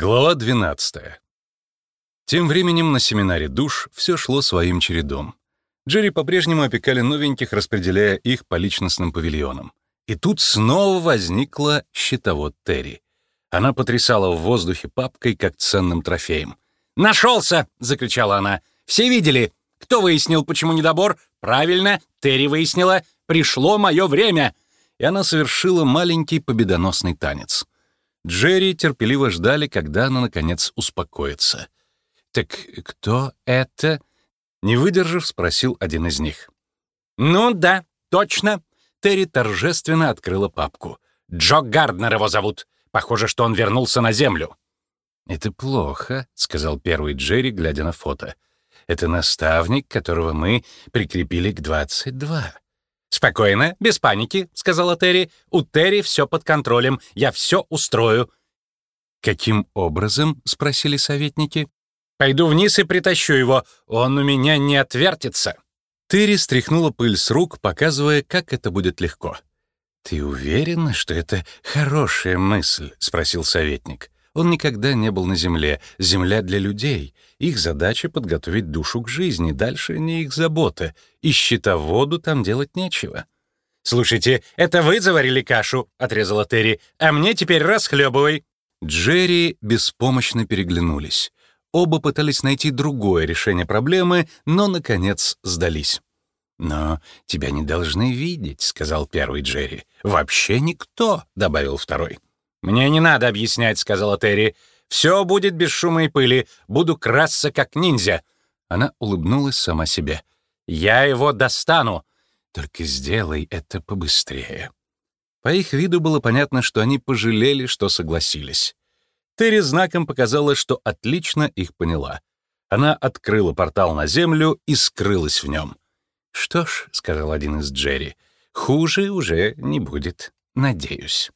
Глава 12. Тем временем на семинаре душ все шло своим чередом. Джерри по-прежнему опекали новеньких, распределяя их по личностным павильонам. И тут снова возникла щитовод Терри. Она потрясала в воздухе папкой, как ценным трофеем. «Нашелся!» — закричала она. «Все видели? Кто выяснил, почему недобор? Правильно, Терри выяснила. Пришло мое время!» И она совершила маленький победоносный танец — Джерри терпеливо ждали, когда она, наконец, успокоится. «Так кто это?» — не выдержав, спросил один из них. «Ну да, точно!» Терри торжественно открыла папку. «Джо Гарднер его зовут. Похоже, что он вернулся на Землю». «Это плохо», — сказал первый Джерри, глядя на фото. «Это наставник, которого мы прикрепили к 22. «Спокойно, без паники», — сказала Терри. «У Терри все под контролем. Я все устрою». «Каким образом?» — спросили советники. «Пойду вниз и притащу его. Он у меня не отвертится». Терри стряхнула пыль с рук, показывая, как это будет легко. «Ты уверена, что это хорошая мысль?» — спросил советник. Он никогда не был на Земле. Земля для людей. Их задача — подготовить душу к жизни. Дальше не их забота. И щитоводу там делать нечего. «Слушайте, это вы заварили кашу?» — отрезала Терри. «А мне теперь расхлебывай». Джерри беспомощно переглянулись. Оба пытались найти другое решение проблемы, но, наконец, сдались. «Но тебя не должны видеть», — сказал первый Джерри. «Вообще никто», — добавил второй. «Мне не надо объяснять», — сказала Терри. «Все будет без шума и пыли. Буду красться, как ниндзя». Она улыбнулась сама себе. «Я его достану». «Только сделай это побыстрее». По их виду было понятно, что они пожалели, что согласились. Терри знаком показала, что отлично их поняла. Она открыла портал на Землю и скрылась в нем. «Что ж», — сказал один из Джерри, — «хуже уже не будет, надеюсь».